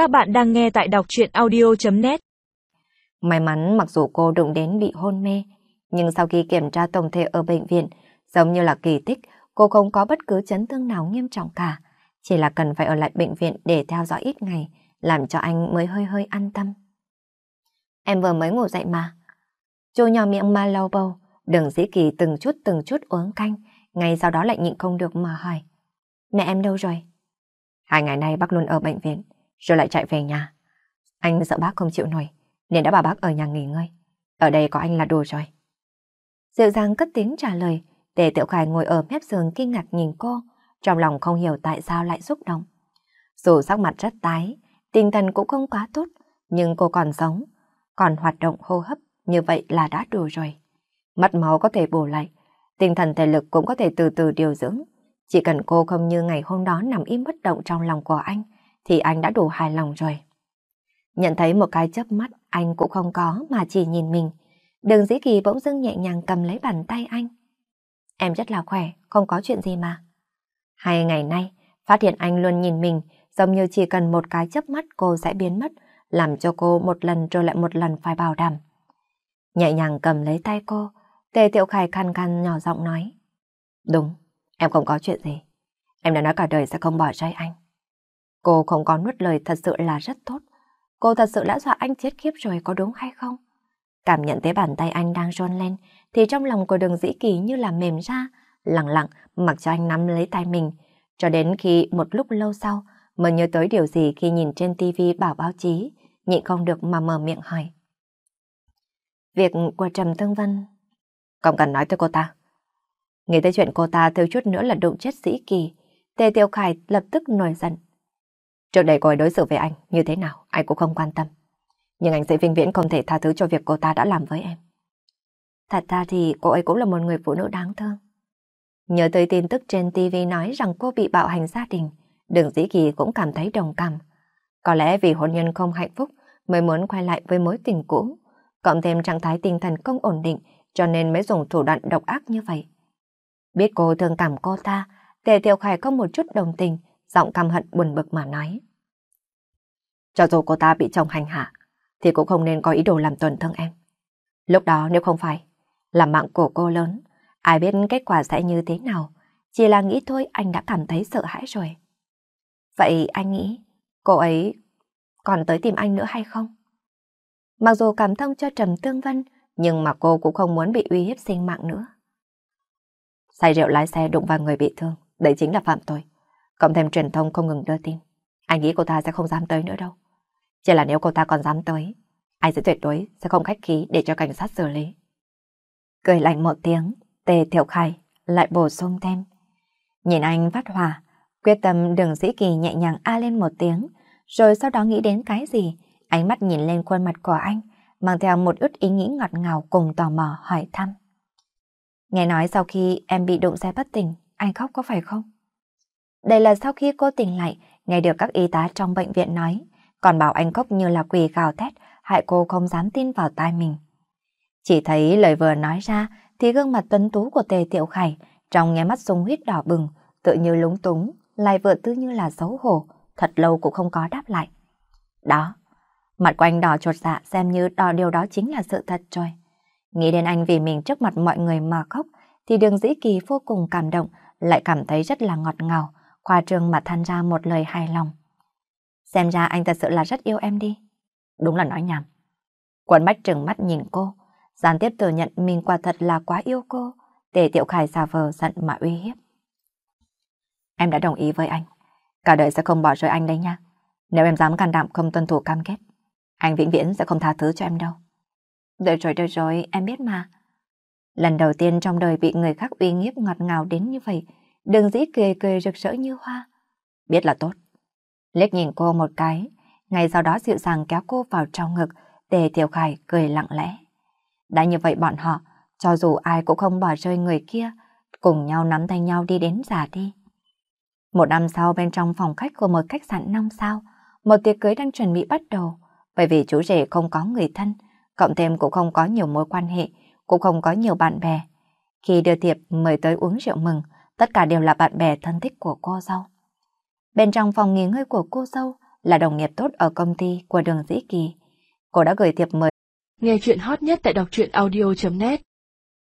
Các bạn đang nghe tại đọc truyện audio.net May mắn mặc dù cô đụng đến bị hôn mê, nhưng sau khi kiểm tra tổng thể ở bệnh viện, giống như là kỳ tích, cô không có bất cứ chấn thương nào nghiêm trọng cả. Chỉ là cần phải ở lại bệnh viện để theo dõi ít ngày, làm cho anh mới hơi hơi an tâm. Em vừa mới ngủ dậy mà. Chu nhỏ miệng ma lau bầu, đừng dĩ kỳ từng chút từng chút uống canh, ngay sau đó lại nhịn không được mà hỏi. Mẹ em đâu rồi? Hai ngày nay bác luôn ở bệnh viện, rồi lại chạy về nhà. Anh sợ bác không chịu nổi, nên đã bảo bác ở nhà nghỉ ngơi. Ở đây có anh là đủ rồi. Dịu dàng cất tiếng trả lời, Tề Tiểu Khải ngồi ở mép giường kinh ngạc nhìn cô, trong lòng không hiểu tại sao lại xúc động. Dù sắc mặt rất tái, tinh thần cũng không quá tốt, nhưng cô còn sống, còn hoạt động hô hấp, như vậy là đã đủ rồi. Mất máu có thể bổ lại, tinh thần thể lực cũng có thể từ từ điều dưỡng. Chỉ cần cô không như ngày hôm đó nằm im bất động trong lòng của anh, thì anh đã đủ hài lòng rồi. Nhận thấy một cái chớp mắt anh cũng không có mà chỉ nhìn mình. Đường dĩ kỳ bỗng dưng nhẹ nhàng cầm lấy bàn tay anh. Em rất là khỏe, không có chuyện gì mà. Hai ngày nay, phát hiện anh luôn nhìn mình, giống như chỉ cần một cái chớp mắt cô sẽ biến mất, làm cho cô một lần rồi lại một lần phải bảo đảm. Nhẹ nhàng cầm lấy tay cô, Tề Tiệu Khải khăn khăn nhỏ giọng nói. Đúng, em không có chuyện gì. Em đã nói cả đời sẽ không bỏ rơi anh. Cô không có nuốt lời thật sự là rất tốt. Cô thật sự đã dọa anh chết khiếp rồi có đúng hay không? Cảm nhận thấy bàn tay anh đang rôn lên, thì trong lòng của đường dĩ kỳ như là mềm ra, lặng lặng mặc cho anh nắm lấy tay mình. Cho đến khi một lúc lâu sau, mới nhớ tới điều gì khi nhìn trên tivi bảo báo chí, nhịn không được mà mở miệng hỏi. Việc của Trầm Tương Vân... Không cần nói tới cô ta. Nghĩ tới chuyện cô ta thiếu chút nữa là đụng chết dĩ kỳ, Tề Tiêu Khải lập tức nổi giận. Trước đây cô ấy đối xử với anh như thế nào, anh cũng không quan tâm. Nhưng anh sẽ vinh viễn không thể tha thứ cho việc cô ta đã làm với em. Thật ra thì cô ấy cũng là một người phụ nữ đáng thương. Nhớ tới tin tức trên TV nói rằng cô bị bạo hành gia đình, đường dĩ kỳ cũng cảm thấy đồng cảm. Có lẽ vì hôn nhân không hạnh phúc mới muốn quay lại với mối tình cũ, cộng thêm trạng thái tinh thần không ổn định cho nên mới dùng thủ đoạn độc ác như vậy. Biết cô thương cảm cô ta, Tề Tiểu Khải có một chút đồng tình, giọng căm hận buồn bực mà nói. Cho dù cô ta bị chồng hành hạ, thì cũng không nên có ý đồ làm tổn thương em. Lúc đó nếu không phải, làm mạng của cô lớn, ai biết kết quả sẽ như thế nào, chỉ là nghĩ thôi anh đã cảm thấy sợ hãi rồi. Vậy anh nghĩ cô ấy còn tới tìm anh nữa hay không? Mặc dù cảm thông cho Trầm Tương Vân, nhưng mà cô cũng không muốn bị uy hiếp sinh mạng nữa. Say rượu lái xe đụng vào người bị thương, đấy chính là phạm tội. Cộng thêm truyền thông không ngừng đưa tin. Anh nghĩ cô ta sẽ không dám tới nữa đâu. Chỉ là nếu cô ta còn dám tới, anh sẽ tuyệt đối sẽ không khách khí để cho cảnh sát xử lý. Cười lạnh một tiếng, Tề Thiệu Khai lại bổ sung thêm. Nhìn anh phát hòa, quyết tâm đừng dĩ kỳ nhẹ nhàng a lên một tiếng, rồi sau đó nghĩ đến cái gì, ánh mắt nhìn lên khuôn mặt của anh, mang theo một ít ý nghĩ ngọt ngào cùng tò mò hỏi thăm. Nghe nói sau khi em bị đụng xe bất tỉnh, anh khóc có phải không? Đây là sau khi cô tỉnh lại, nghe được các y tá trong bệnh viện nói, còn bảo anh khóc như là quỳ gào thét, hại cô không dám tin vào tai mình. Chỉ thấy lời vừa nói ra, thì gương mặt tuấn tú của Tề Tiểu Khải trong nháy mắt sung huyết đỏ bừng, tự như lúng túng, lại vừa tư như là xấu hổ, thật lâu cũng không có đáp lại. Đó, mặt của anh đỏ chột dạ xem như đỏ điều đó chính là sự thật rồi. Nghĩ đến anh vì mình trước mặt mọi người mà khóc, thì đường dĩ kỳ vô cùng cảm động, lại cảm thấy rất là ngọt ngào, khoa trương mà than ra một lời hài lòng. Xem ra anh thật sự là rất yêu em đi. Đúng là nói nhảm. Quần bách trừng mắt nhìn cô, gián tiếp thừa nhận mình quả thật là quá yêu cô, để Tiểu Khải xà vờ giận mà uy hiếp. Em đã đồng ý với anh, cả đời sẽ không bỏ rơi anh đấy nha. Nếu em dám can đảm không tuân thủ cam kết, anh vĩnh viễn sẽ không tha thứ cho em đâu. Được rồi, được rồi, em biết mà. Lần đầu tiên trong đời bị người khác uy hiếp ngọt ngào đến như vậy, đừng dĩ cười cười rực rỡ như hoa. Biết là tốt. Liếc nhìn cô một cái, ngay sau đó dịu dàng kéo cô vào trong ngực, để Tiểu Khải cười lặng lẽ. Đã như vậy bọn họ, cho dù ai cũng không bỏ rơi người kia, cùng nhau nắm tay nhau đi đến già đi. Một năm sau bên trong phòng khách của một khách sạn năm sao, một tiệc cưới đang chuẩn bị bắt đầu, bởi vì chú rể không có người thân, cộng thêm cũng không có nhiều mối quan hệ, cũng không có nhiều bạn bè. Khi đưa thiệp mời tới uống rượu mừng, tất cả đều là bạn bè thân thích của cô dâu. Bên trong phòng nghỉ ngơi của cô dâu là đồng nghiệp tốt ở công ty của đường Dĩ Kỳ. Cô đã gửi thiệp mời. Nghe chuyện hot nhất tại đọc truyện audio.net